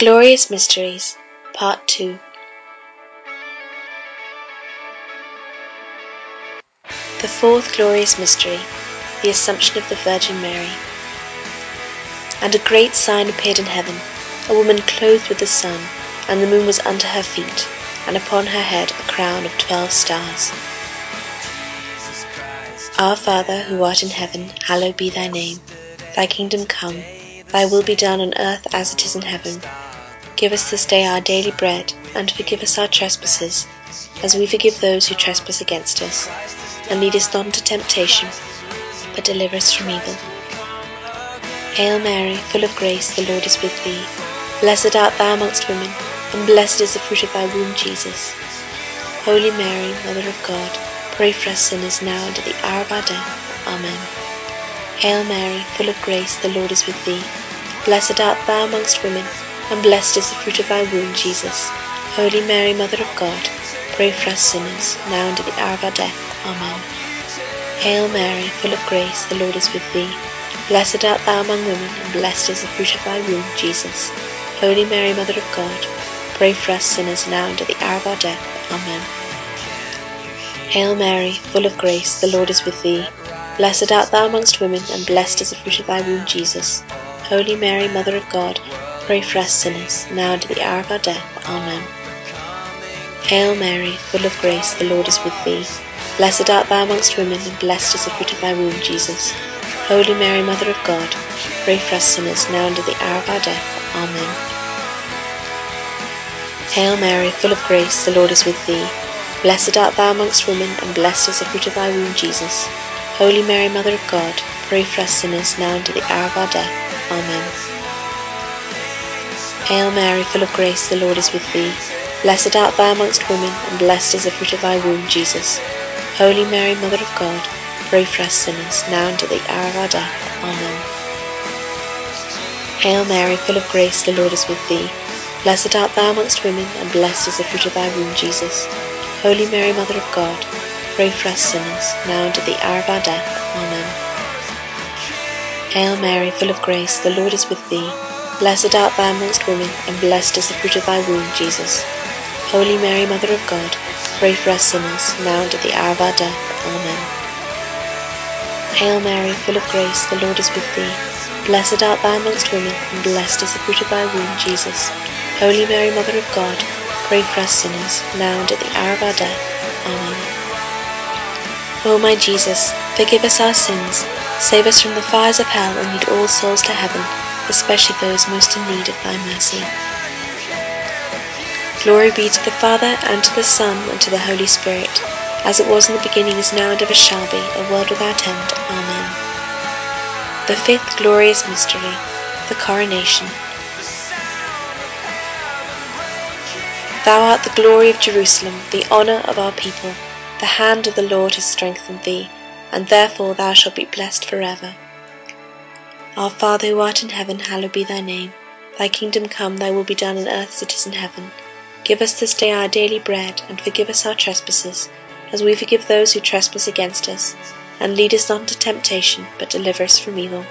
Glorious Mysteries, Part 2 The fourth glorious mystery, the Assumption of the Virgin Mary. And a great sign appeared in heaven, a woman clothed with the sun, and the moon was under her feet, and upon her head a crown of twelve stars. Our Father, who art in heaven, hallowed be thy name. Thy kingdom come, thy will be done on earth as it is in heaven. Give us this day our daily bread, and forgive us our trespasses, as we forgive those who trespass against us. And lead us not into temptation, but deliver us from evil. Hail Mary, full of grace, the Lord is with thee. Blessed art thou amongst women, and blessed is the fruit of thy womb, Jesus. Holy Mary, Mother of God, pray for us sinners now and at the hour of our death. Amen. Hail Mary, full of grace, the Lord is with thee. Blessed art thou amongst women, and blessed is the fruit of thy womb, Jesus. Holy Mary, Mother of God, pray for us sinners, now and at the hour of our death. Amen. Hail Mary, full of grace, the Lord is with thee. Blessed art thou among women, and blessed is the fruit of thy womb, Jesus. Holy Mary, Mother of God, pray for us sinners, now and at the hour of our death. Amen. Hail Mary, full of grace, the Lord is with thee. Blessed art thou amongst women, and blessed is the fruit of thy womb, Jesus. Holy Mary, Mother of God, pray for us sinners, now and at the hour of our death. Amen. Hail Mary, full of grace, the Lord is with thee. Blessed art thou amongst women, and blessed is the fruit of thy womb, Jesus. Holy Mary, Mother of God, pray for us sinners, now and at the hour of our death. Amen. Hail Mary, full of grace, the Lord is with thee. Blessed art thou amongst women, and blessed is the fruit of thy womb, Jesus. Holy Mary, Mother of God, pray for us sinners, now and at the hour of our death. Amen. Hail Mary, full of grace, the Lord is with thee. Blessed art thou amongst women, and blessed is the fruit of thy womb, Jesus. Holy Mary, Mother of God, pray for us sinners, now and at the hour of our death. Amen. Hail Mary, full of grace, the Lord is with thee. Blessed art thou amongst women, and blessed is the fruit of thy womb, Jesus. Holy Mary, Mother of God, pray for us sinners, now and at the hour of our death. Amen. Hail Mary, full of grace, the Lord is with thee. Blessed art thou amongst women, and blessed is the fruit of thy womb, Jesus. Holy Mary, Mother of God, pray for us sinners, now and at the hour of our death. Amen. Hail Mary, full of grace, the Lord is with thee. Blessed art thou amongst women, and blessed is the fruit of thy womb, Jesus. Holy Mary, Mother of God, pray for us sinners, now and at the hour of our death. Amen. O my Jesus, forgive us our sins, save us from the fires of hell, and lead all souls to heaven, especially those most in need of thy mercy. Glory be to the Father, and to the Son, and to the Holy Spirit, as it was in the beginning, is now, and ever shall be, a world without end. Amen. The fifth glorious mystery, the coronation. Thou art the glory of Jerusalem, the honour of our people. The hand of the Lord has strengthened thee, and therefore thou shalt be blessed for ever. Our Father who art in heaven, hallowed be thy name. Thy kingdom come, thy will be done on earth as it is in heaven. Give us this day our daily bread, and forgive us our trespasses, as we forgive those who trespass against us. And lead us not into temptation, but deliver us from evil.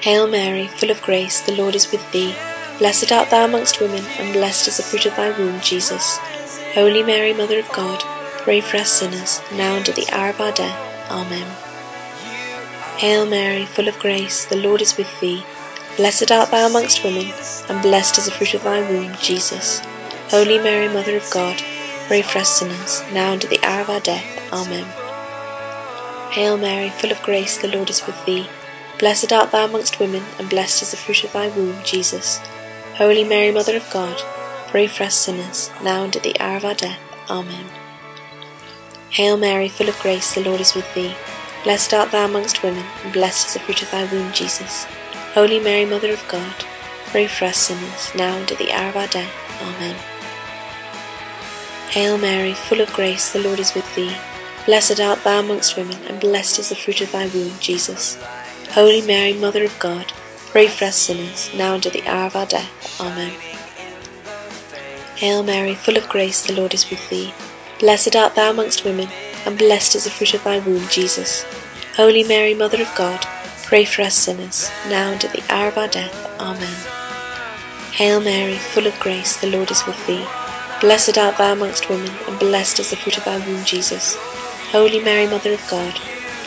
Hail Mary, full of grace, the Lord is with thee. Blessed art thou amongst women, and blessed is the fruit of thy womb, Jesus. Holy Mary, Mother of God, pray for us sinners, now and at the hour of our death. Amen. Hail Mary, full of grace, the Lord is with thee. Blessed art thou amongst women, and blessed is the fruit of thy womb, Jesus. Holy Mary, Mother of God, pray for us sinners, now and at the hour of our death. Amen. Hail Mary, full of grace, the Lord is with thee. Blessed art thou amongst women, and blessed is the fruit of thy womb, Jesus. Holy Mary, Mother of God, pray for us sinners, now and at the hour of our death. Amen. Hail Mary, full of grace, the Lord is with thee. Blessed art thou amongst women, and blessed is the fruit of thy womb, Jesus. Holy Mary, Mother of God, pray for us sinners, now and at the hour of our death. Amen. Hail Mary, full of grace, the Lord is with thee. Blessed art thou amongst women, and blessed is the fruit of thy womb, Jesus. Holy Mary, Mother of God, pray for us sinners, now and at the hour of our death. Amen. Hail Mary, full of grace, the Lord is with thee. Blessed art thou amongst women, and blessed is the fruit of thy womb, Jesus. Holy Mary, Mother of God, pray for us sinners, now and at the hour of our death. Amen. Hail Mary, full of grace, the Lord is with thee. Blessed art thou amongst women, and blessed is the fruit of thy womb, Jesus. Holy Mary, Mother of God,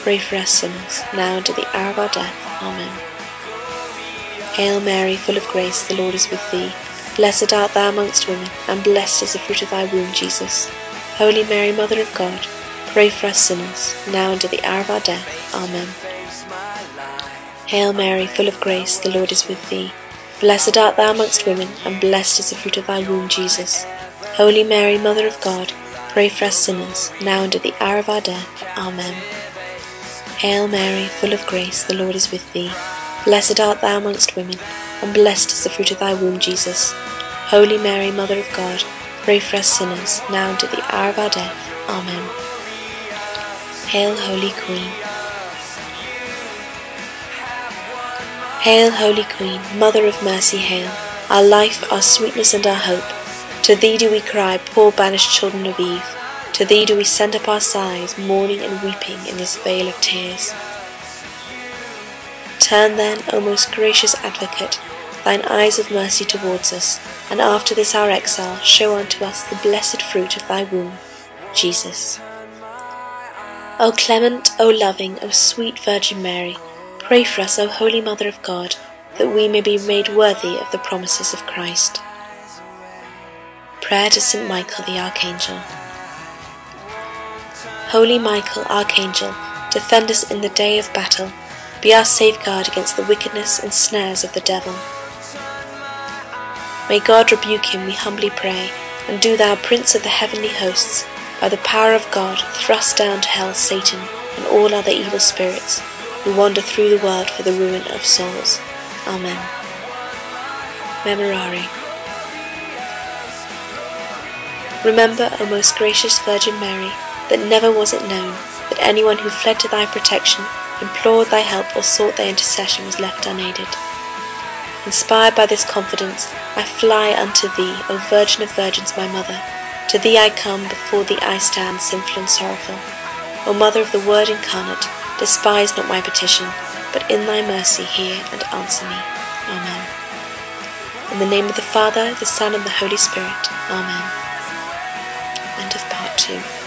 pray for us sinners, now and at the hour of our death. Amen. Hail Mary, full of grace, the Lord is with thee. Blessed art thou amongst women, and blessed is the fruit of thy womb, Jesus. Holy Mary, Mother of God, pray for us sinners, now and at the hour of our death. Amen. Hail Mary, full of grace, the Lord is with thee. Blessed art thou amongst women, and blessed is the fruit of thy womb, Jesus. Holy Mary, Mother of God, pray for us sinners, now and at the hour of our death. Amen. Hail Mary, full of grace, the Lord is with thee. Blessed art thou amongst women, and blessed is the fruit of thy womb, Jesus. Holy Mary, Mother of God, pray for us sinners, now and at the hour of our death. Amen. Hail, Holy Queen. Hail, Holy Queen, Mother of Mercy, hail, our life, our sweetness, and our hope. To thee do we cry, poor banished children of Eve. To thee do we send up our sighs, mourning and weeping in this vale of tears. Turn then, O most gracious Advocate, thine eyes of mercy towards us, and after this our exile, show unto us the blessed fruit of thy womb, Jesus. O clement, O loving, O sweet Virgin Mary, Pray for us, O Holy Mother of God, that we may be made worthy of the promises of Christ. Prayer to St. Michael the Archangel. Holy Michael, Archangel, defend us in the day of battle. Be our safeguard against the wickedness and snares of the devil. May God rebuke him, we humbly pray, and do thou, Prince of the heavenly hosts, by the power of God, thrust down to hell Satan and all other evil spirits who wander through the world for the ruin of souls. Amen. Memorare. Remember, O most gracious Virgin Mary, that never was it known that anyone who fled to thy protection, implored thy help, or sought thy intercession was left unaided. Inspired by this confidence, I fly unto thee, O Virgin of Virgins, my Mother. To thee I come, before thee I stand, sinful and sorrowful. O Mother of the Word incarnate, Despise not my petition, but in thy mercy hear and answer me. Amen. In the name of the Father, the Son, and the Holy Spirit. Amen. End of part two.